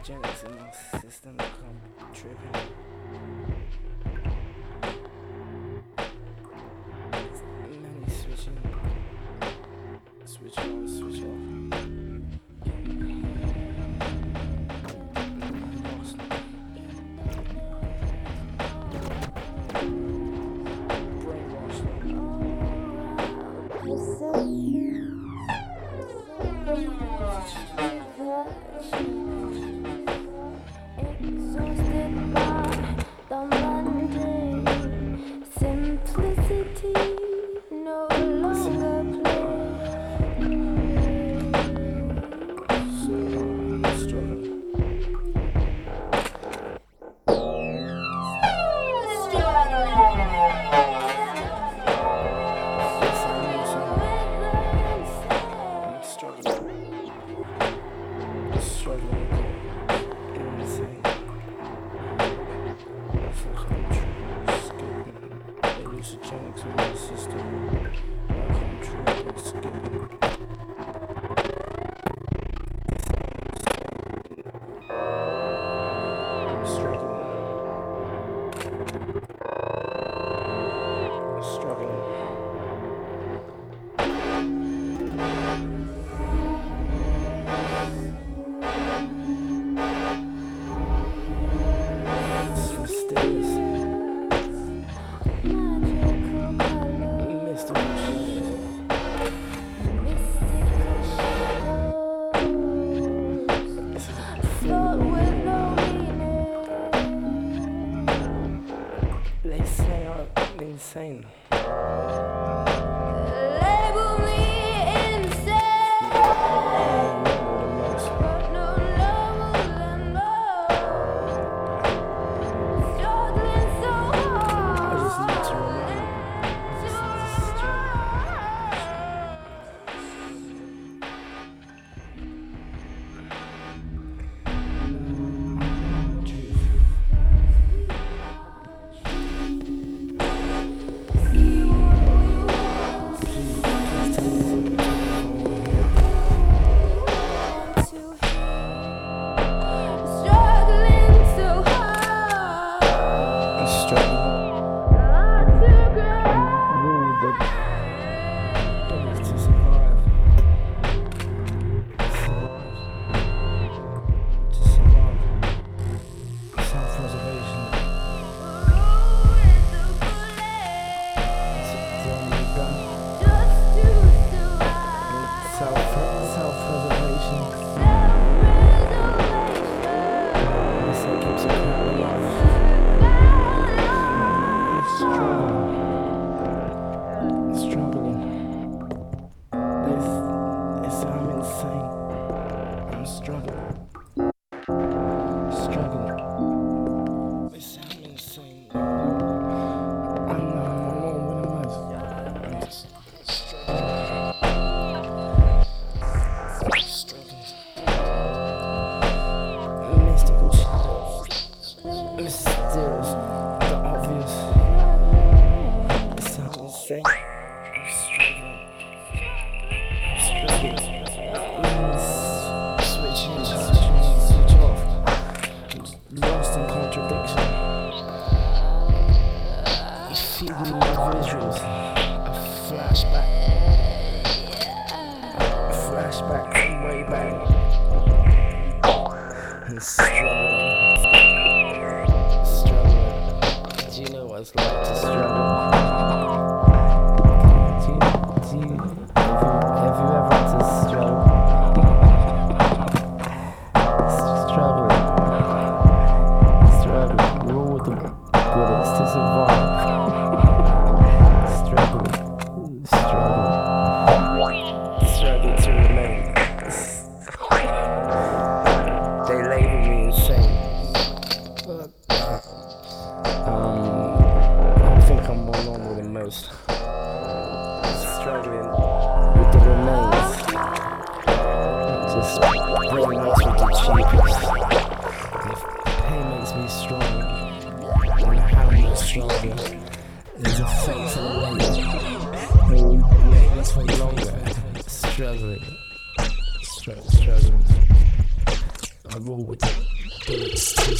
hallucinogenics in my system. I'm tripping.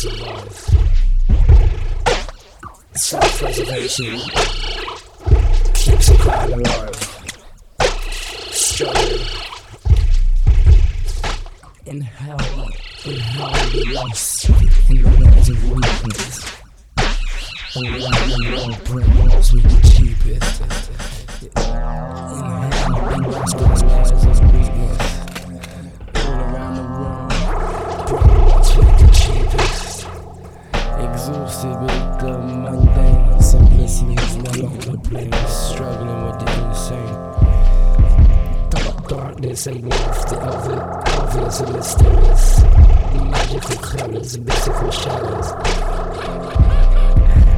Bullets to survive. Self-preservation keeps the crowd alive. Struggling. In hell, in hell we lost in the walls of weakness. Around the world, brick walls with the cheapest. In Exhausted with the mundane, simplicity is no longer plain. Struggling with the insane. Dark darkness ain't left it, obvious and mysterious. Magical colors, mystical shadows.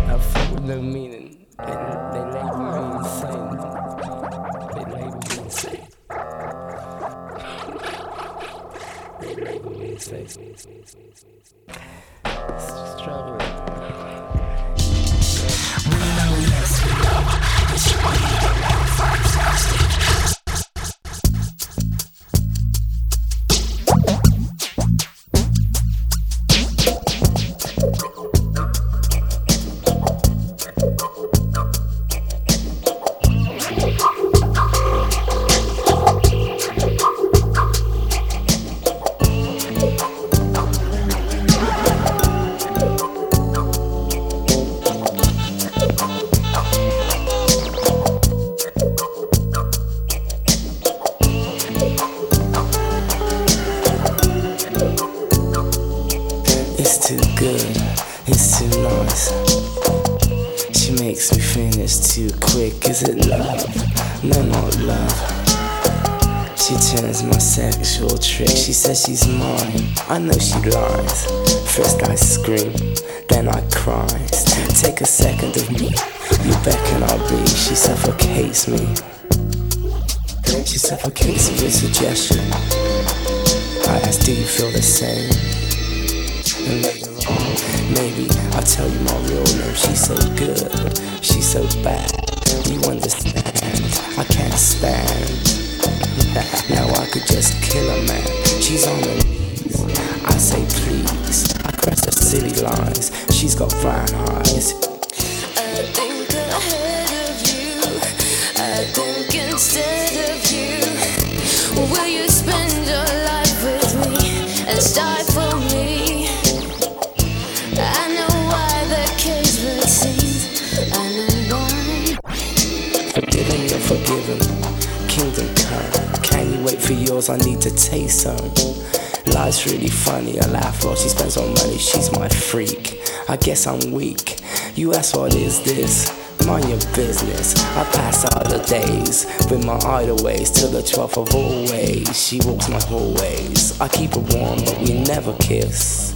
I feel no meaning, She turns my sexual trick. She says she's mine. I know she lies. First I scream, then I cry. Take a second of me. You beckon, I'll be. She suffocates me. She suffocates me with suggestion. I ask, do you feel the same? Later on, maybe I'll tell you my real name. She's so good, she's so bad. You understand? I can't stand. now I could just kill a man. She's on her knees. I say please. I caress her silly lines. She's got brown eyes. I think ahead of you. I think instead of you. Will you spend your life with me and stifle me? I know why the cage would sing. I know why. Forgiven, you're forgiven. Kingdom come. Can you wait for yours? I need to taste some. Life's really funny. I laugh while she spends all money. She's my freak. I guess I'm weak. You ask what is this? Mind your business. I pass out the days with my idle ways till the 12th of always. She walks my hallways. I keep her warm, but we never kiss.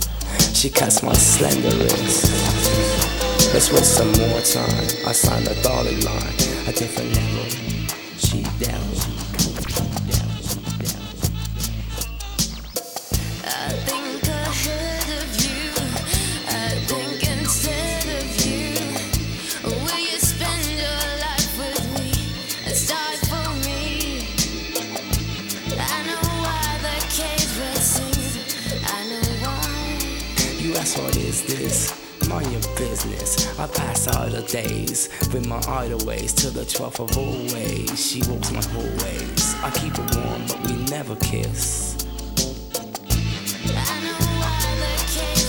She cuts my slender wrist. Let's waste some more time. I sign a dotted line, a different level. Down, Mind your business. I pass out the days with my idle ways till the 12th of always. She walks my hallways. I keep her warm, but we never kiss. I know why the cage.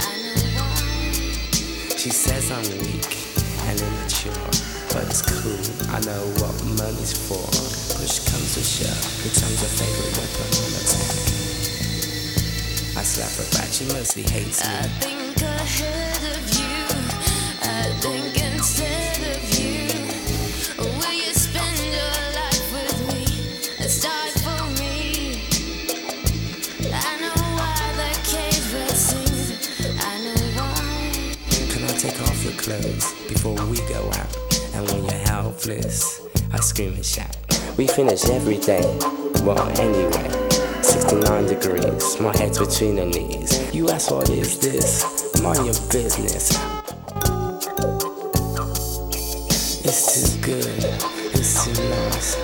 I know why. She says I'm weak and immature, but it's cool. I know what money's for. Push comes to shove, time's a favorite weapon on attack. I slap her back, she mostly hates me. The before we go out? And when you're helpless, I scream and shout. We finish every day. Well, anyway, 69 degrees. My head's between her knees. You ask what is this? Mind your business. It's too good. It's too nice.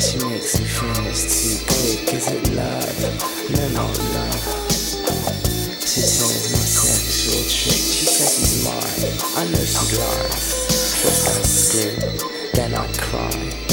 She makes me finish too quick. Is it love? No, not love. entertains my sexual trick. She says he's mine. I know she lies. First I scream, then I cry.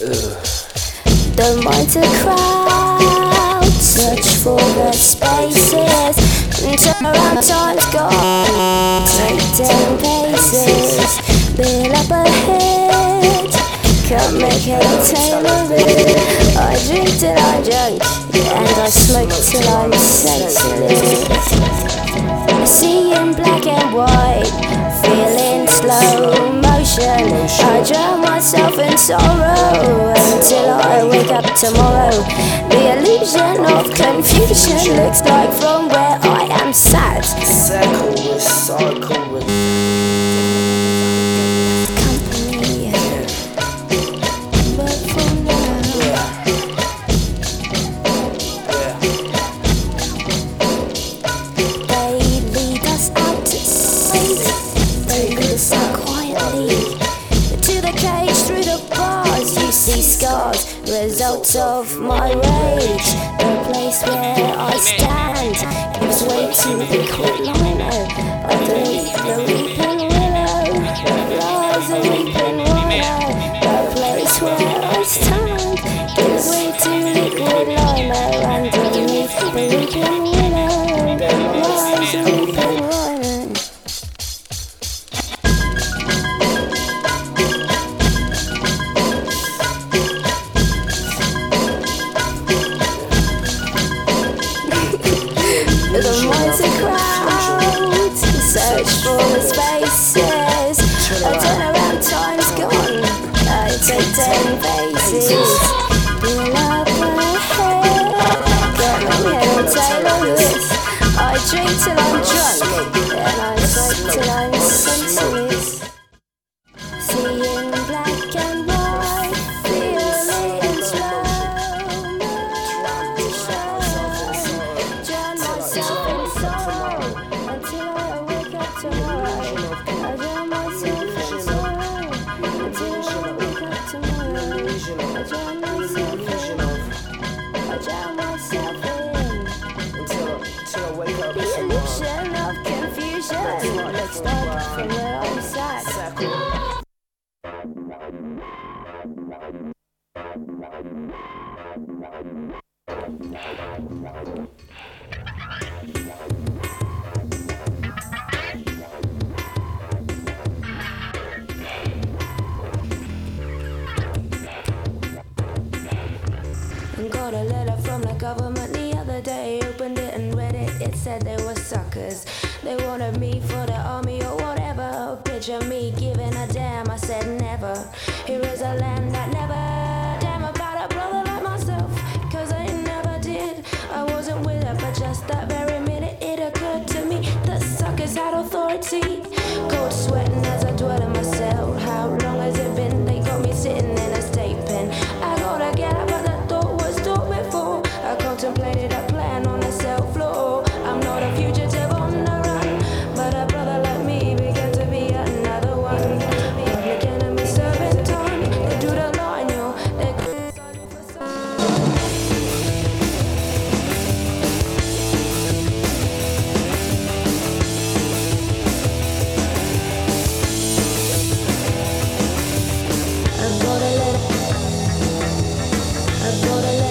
Don't mind the crowd, search for the spaces. Turn around, time's gone, take down paces Build up a hit, come make it a tailoring I drink till I drink, and I smoke till I'm senseless. Seeing black and white, feeling slow. I drown myself in sorrow until I wake up tomorrow. The illusion of confusion looks like from where I am sat. Circle with circle with. my way.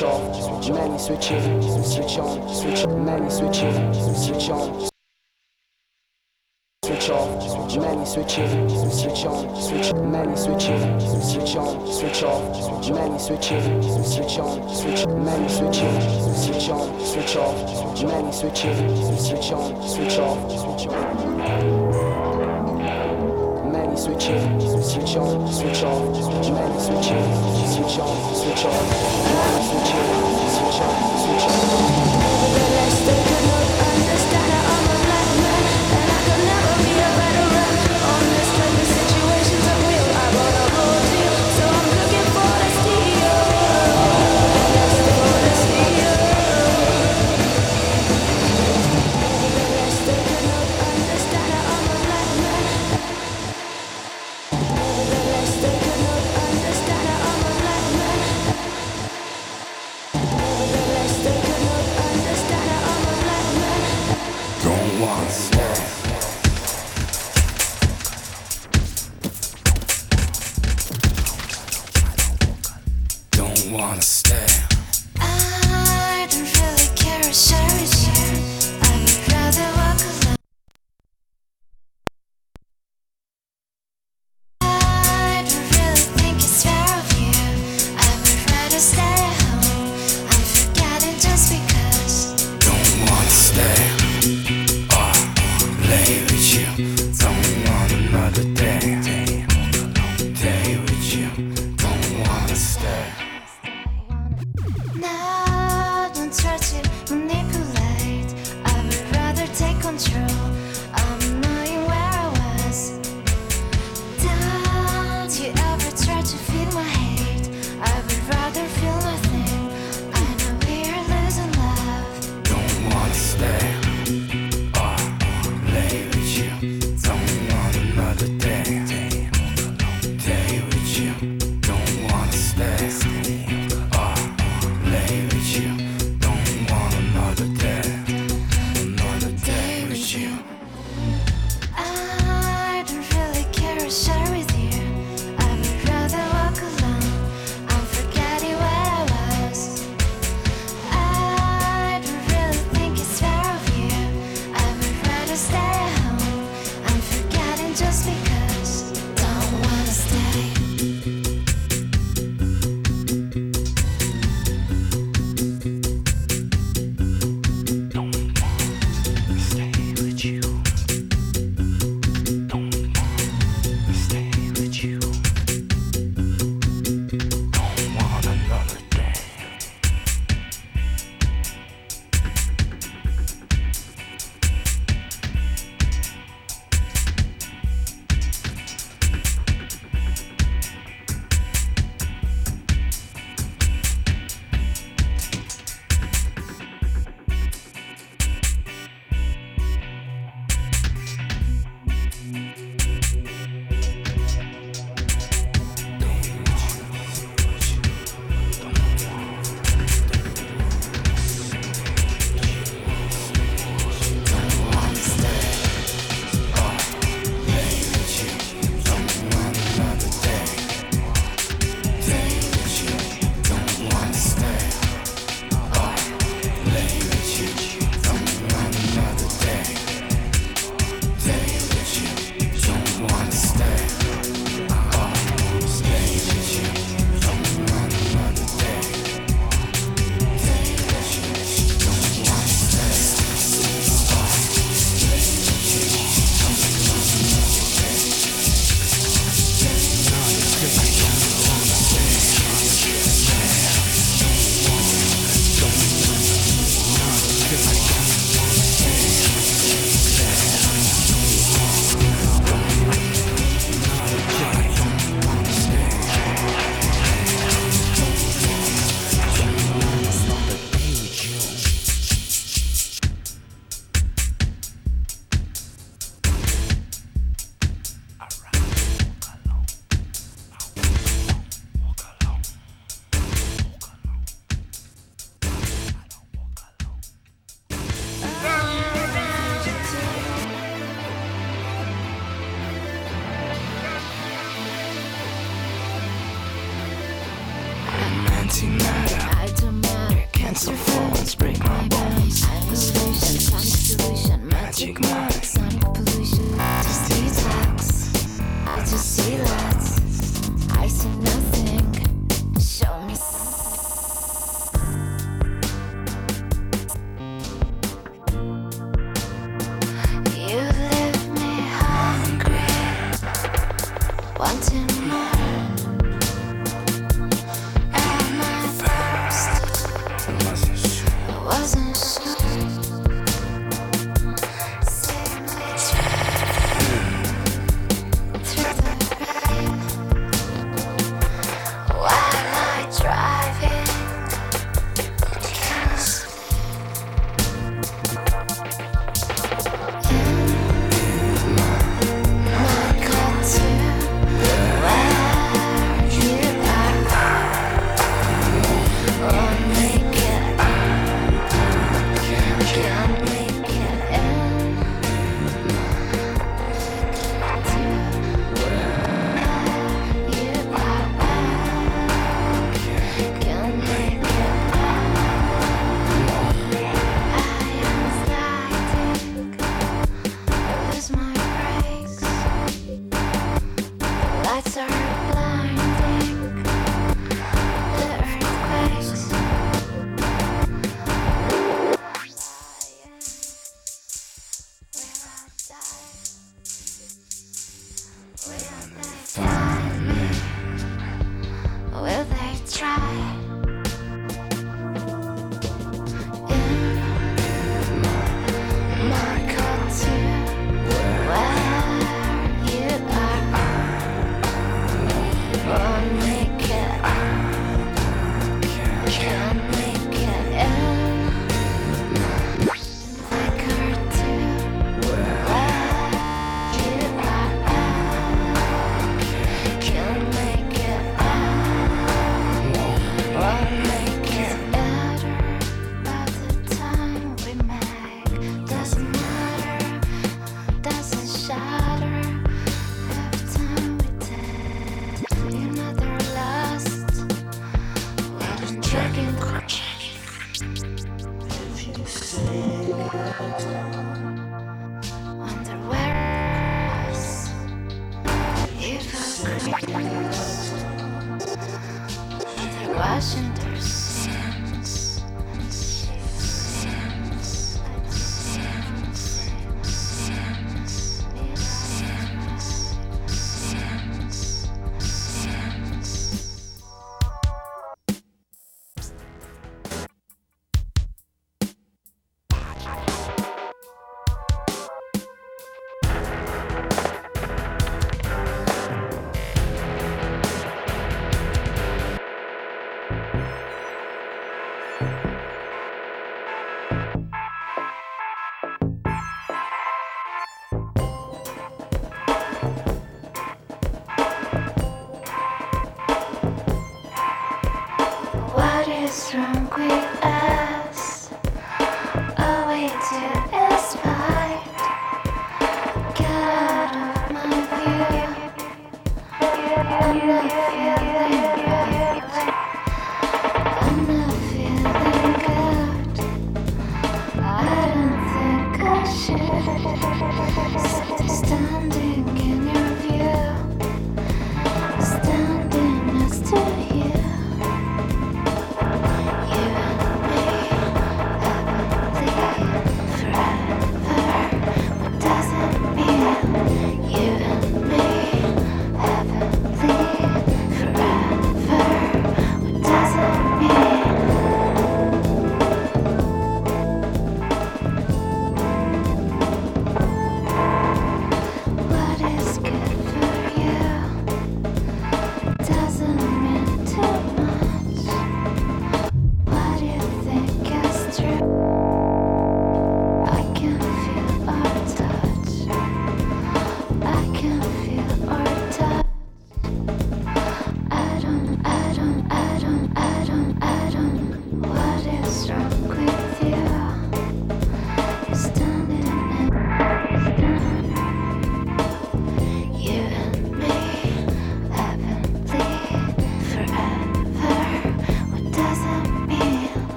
switch off, many switch in, switch on, switch, many switch in, switch on. Switch off, many switch in, switch on, switch, many switch in, switch on, switch off, many switch in, switch on, switch, many switch in, switch on, switch off, many switch in, switch on, switch off, switch on. Many switch in, switch on, switch off, many switch in, switch on, switch off, many switch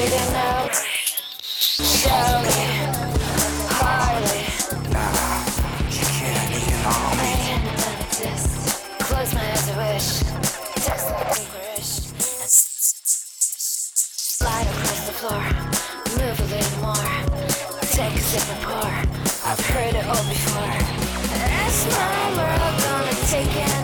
Nah, you can't. Just close my eyes, I wish. Slide across the floor, move a little more. Take us apart. I've heard it all before. That's my world, gonna take it.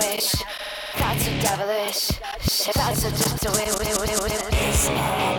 wish. Thoughts are devilish. Shit, thoughts are just a way, way, way, way, way.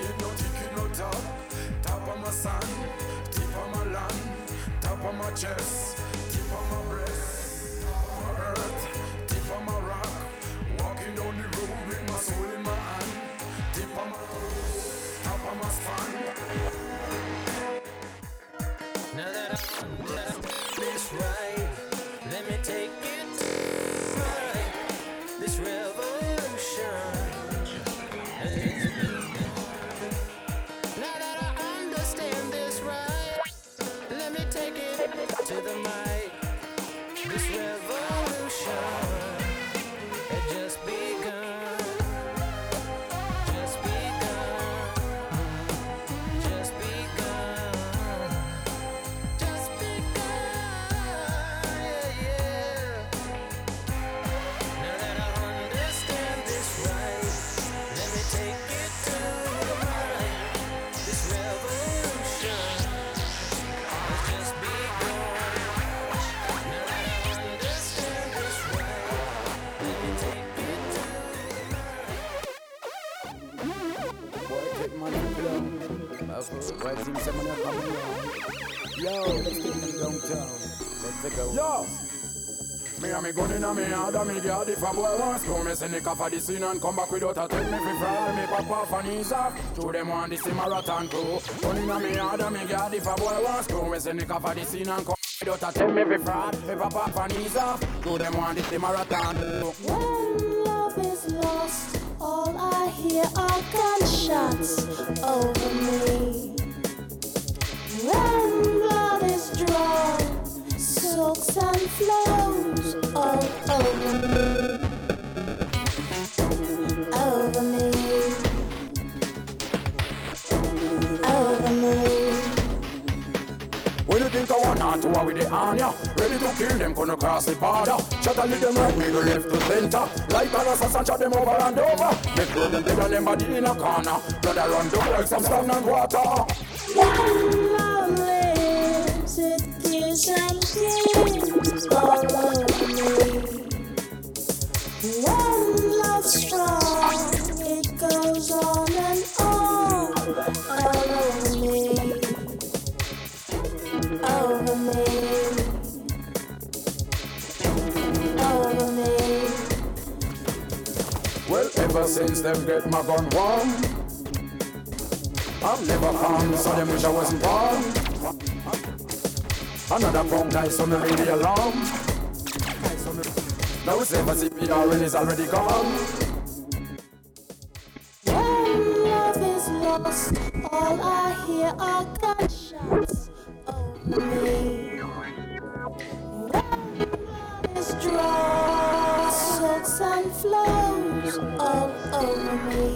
need no ticket, no top. Top of my sun, tip of my land, top of my chest. Send the of the scene and come back without a take me fi fraud Me pop off and ease off To them want this marathon crew. Gun inna me and me guard if a boy wants go Me send the of the scene and come without a take me fi fraud Me pop off and ease off To them want this marathon crew. When love is lost, all I hear are gunshots over me. When blood is drawn, soaks and flows all over me. Tour with the Anya Ready to kill them, gonna cross the border. A lead them right, middle, left to center. Like an assassin, shot them over and over. Make sure them dead and them body in a corner. Blood a run down like some stagnant water. Love gives all over me. When love's strong, it goes on since them get my gun. Warm I'm never calm, so them wish I wasn't born. Another punk me ring the alarm. Now it's ever CPR when it's already gone. When love is lost, all I hear are gunshots. Over me. When blood is drawn, soaks and flows over me.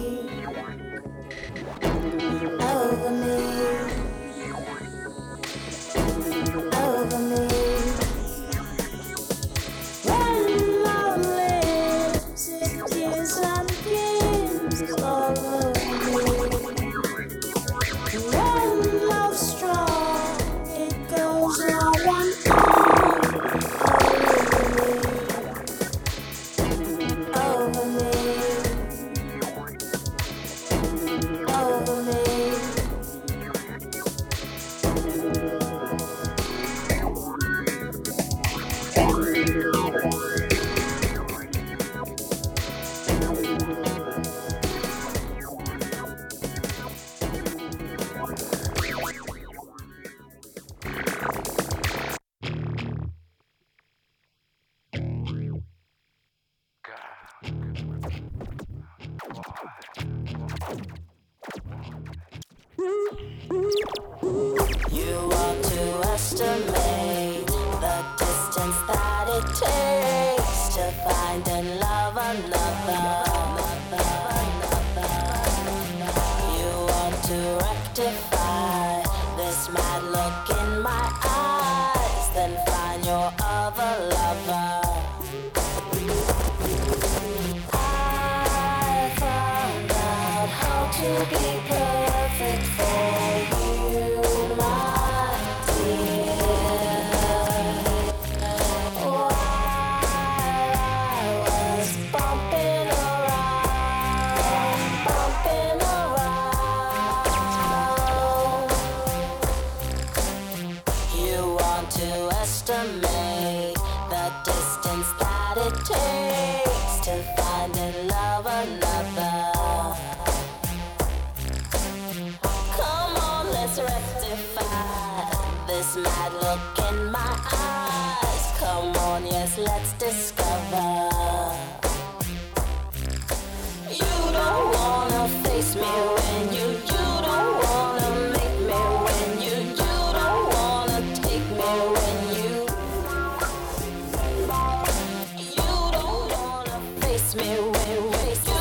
Face me when,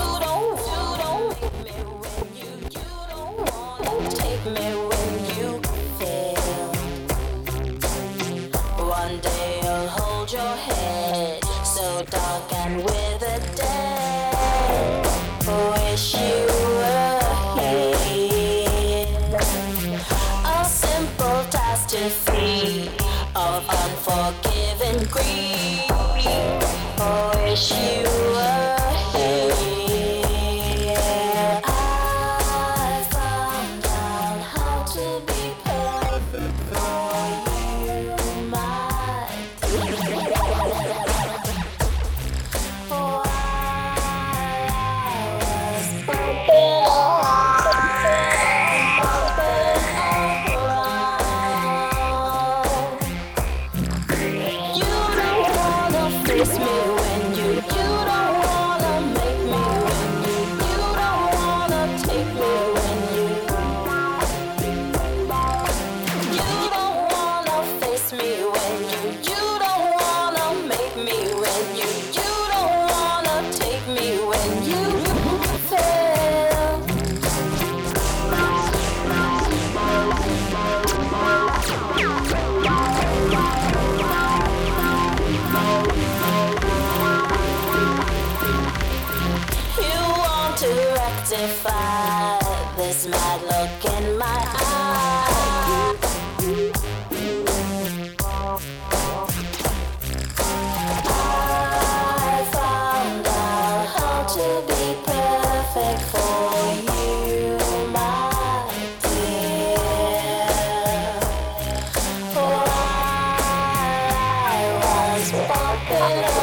bumping